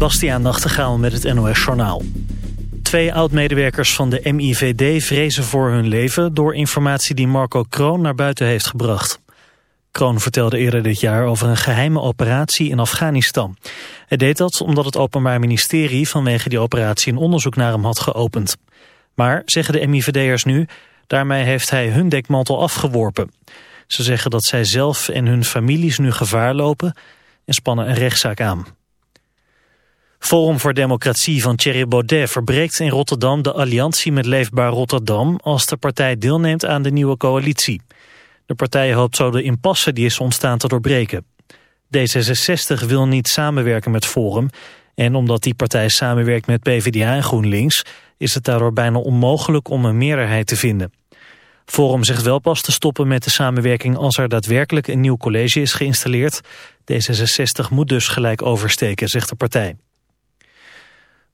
Bastiaan Nachtegaal met het NOS Journaal. Twee oud-medewerkers van de MIVD vrezen voor hun leven... door informatie die Marco Kroon naar buiten heeft gebracht. Kroon vertelde eerder dit jaar over een geheime operatie in Afghanistan. Hij deed dat omdat het Openbaar Ministerie vanwege die operatie... een onderzoek naar hem had geopend. Maar, zeggen de MIVD'ers nu, daarmee heeft hij hun dekmantel afgeworpen. Ze zeggen dat zij zelf en hun families nu gevaar lopen... en spannen een rechtszaak aan. Forum voor Democratie van Thierry Baudet verbreekt in Rotterdam de alliantie met Leefbaar Rotterdam als de partij deelneemt aan de nieuwe coalitie. De partij hoopt zo de impasse die is ontstaan te doorbreken. D66 wil niet samenwerken met Forum en omdat die partij samenwerkt met PvdA en GroenLinks is het daardoor bijna onmogelijk om een meerderheid te vinden. Forum zegt wel pas te stoppen met de samenwerking als er daadwerkelijk een nieuw college is geïnstalleerd. D66 moet dus gelijk oversteken, zegt de partij.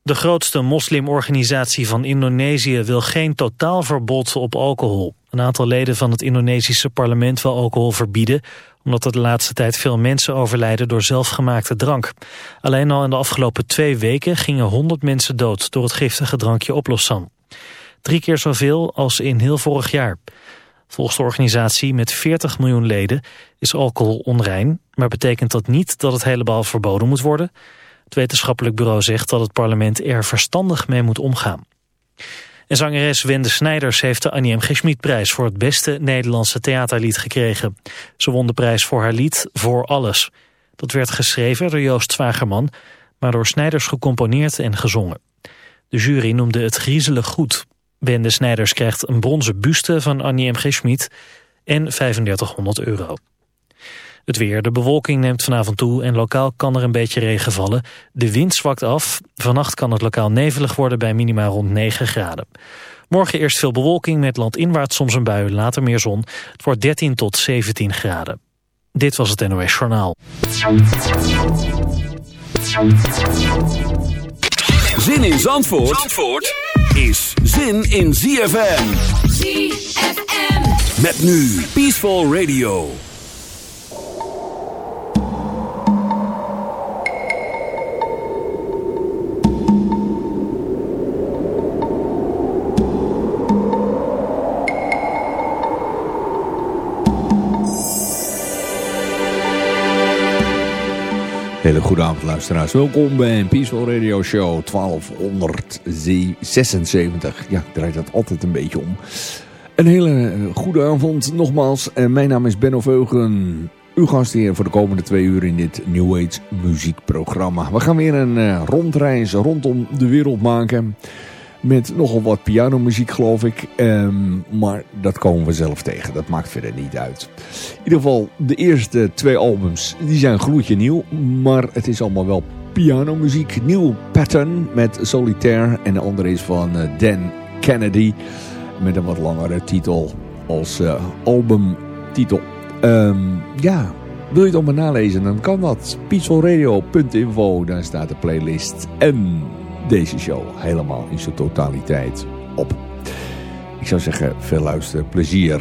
De grootste moslimorganisatie van Indonesië wil geen totaalverbod op alcohol. Een aantal leden van het Indonesische parlement wil alcohol verbieden... omdat er de laatste tijd veel mensen overlijden door zelfgemaakte drank. Alleen al in de afgelopen twee weken gingen 100 mensen dood... door het giftige drankje Oplossam. Drie keer zoveel als in heel vorig jaar. Volgens de organisatie met 40 miljoen leden is alcohol onrein... maar betekent dat niet dat het helemaal verboden moet worden... Het wetenschappelijk bureau zegt dat het parlement er verstandig mee moet omgaan. En zangeres Wende Snijders heeft de Annie M. G. prijs voor het beste Nederlandse theaterlied gekregen. Ze won de prijs voor haar lied Voor Alles. Dat werd geschreven door Joost Zwagerman, maar door Snijders gecomponeerd en gezongen. De jury noemde het griezelig goed. Wende Snijders krijgt een bronzen buste van Annie M. G. Schmid en 3500 euro. Het weer, de bewolking neemt vanavond toe en lokaal kan er een beetje regen vallen. De wind zwakt af. Vannacht kan het lokaal nevelig worden bij minima rond 9 graden. Morgen eerst veel bewolking met landinwaarts soms een bui, later meer zon. Het wordt 13 tot 17 graden. Dit was het NOS Journaal. Zin in Zandvoort, Zandvoort is zin in ZFM. ZFM. Met nu Peaceful Radio. Hele goede avond luisteraars. Welkom bij een Peaceful Radio Show 1276. Ja, ik draai dat altijd een beetje om. Een hele goede avond nogmaals. En mijn naam is Benno Veugen. Uw gast hier voor de komende twee uur in dit New Age muziekprogramma. We gaan weer een uh, rondreis rondom de wereld maken. Met nogal wat pianomuziek geloof ik. Um, maar dat komen we zelf tegen. Dat maakt verder niet uit. In ieder geval de eerste twee albums. Die zijn gloedje nieuw. Maar het is allemaal wel pianomuziek. Nieuw Pattern met Solitaire. En de andere is van uh, Dan Kennedy. Met een wat langere titel als uh, albumtitel. Um, ja, wil je het allemaal nalezen? Dan kan dat. Peacefulradio.info. Daar staat de playlist. En deze show helemaal in zijn totaliteit op. Ik zou zeggen, veel luisterplezier.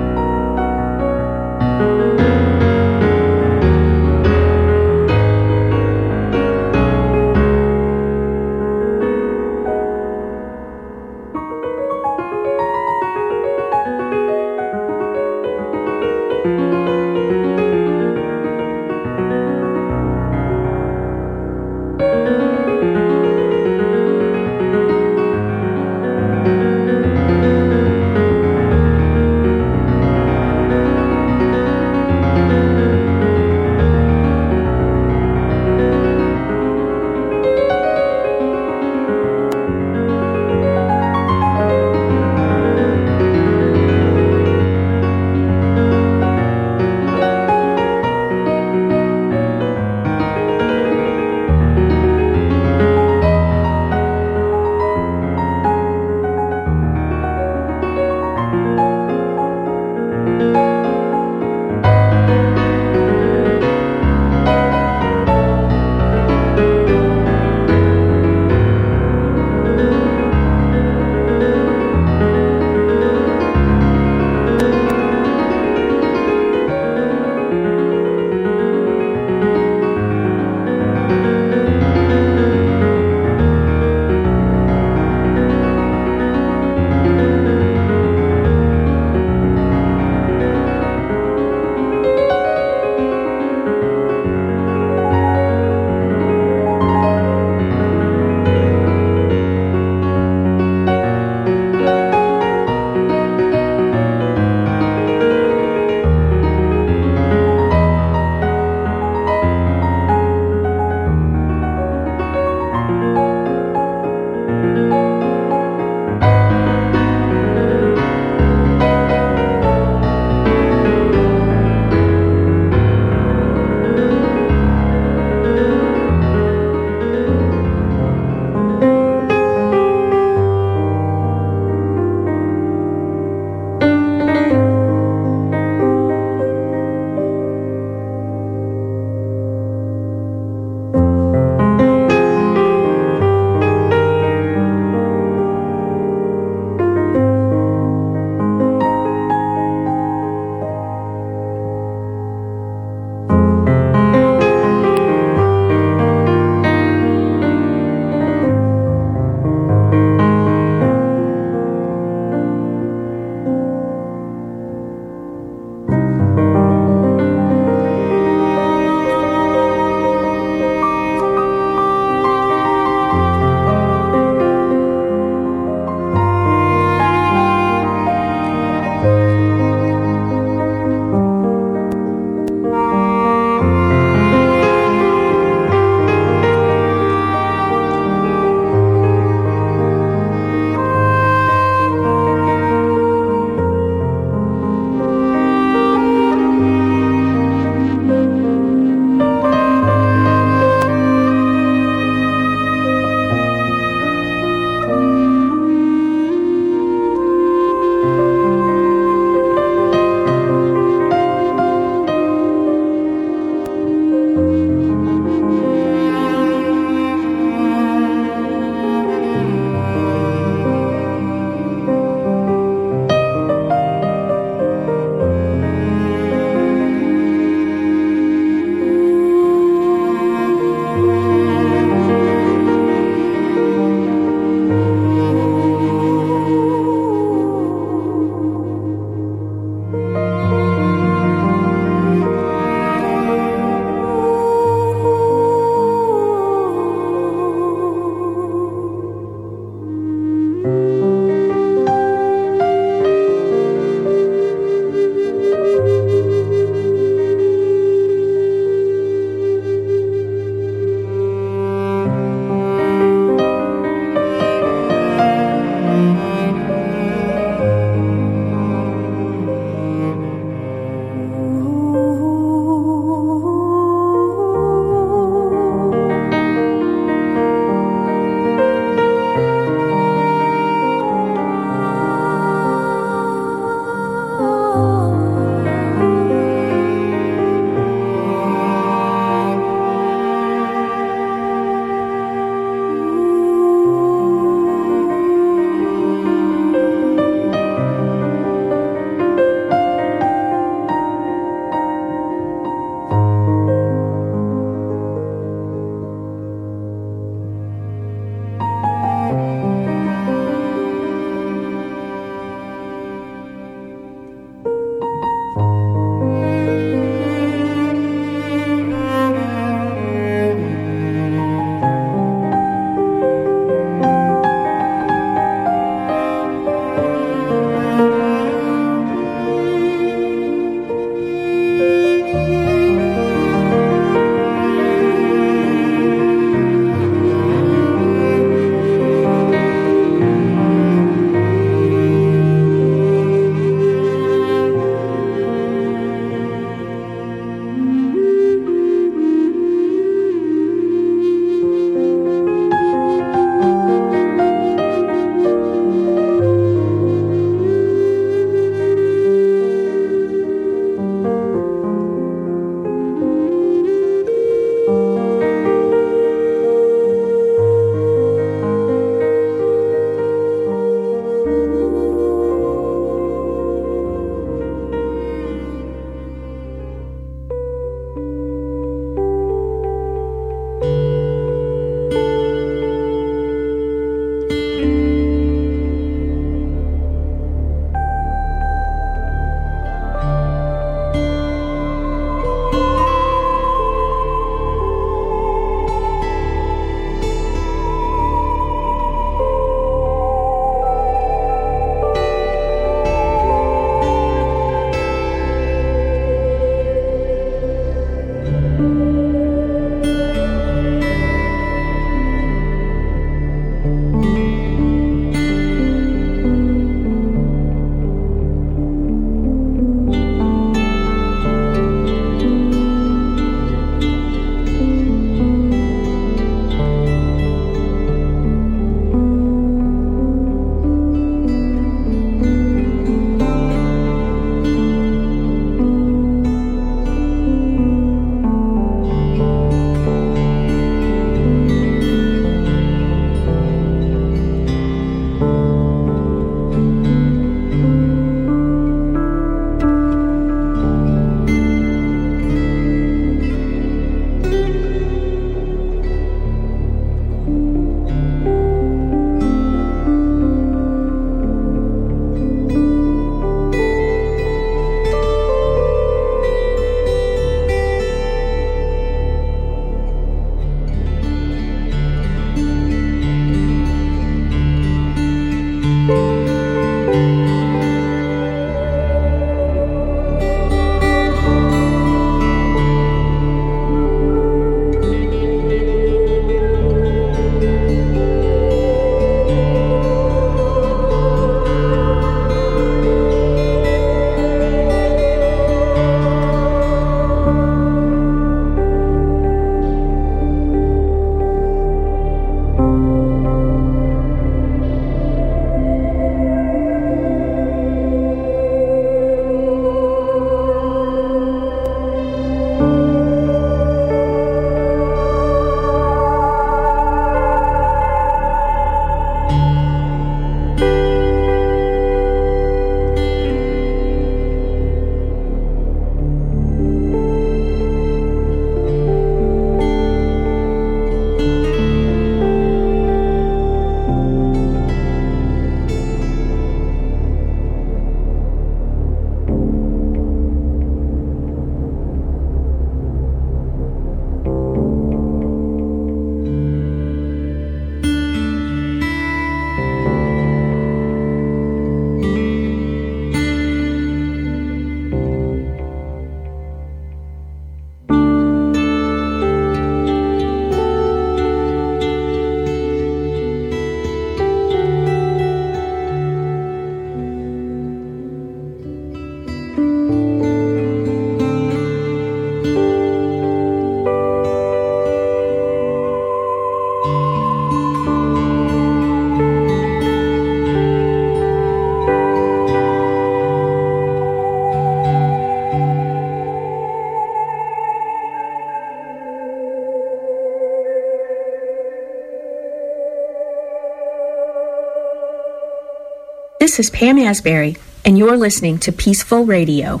This is Pam Asbury, and you're listening to Peaceful Radio.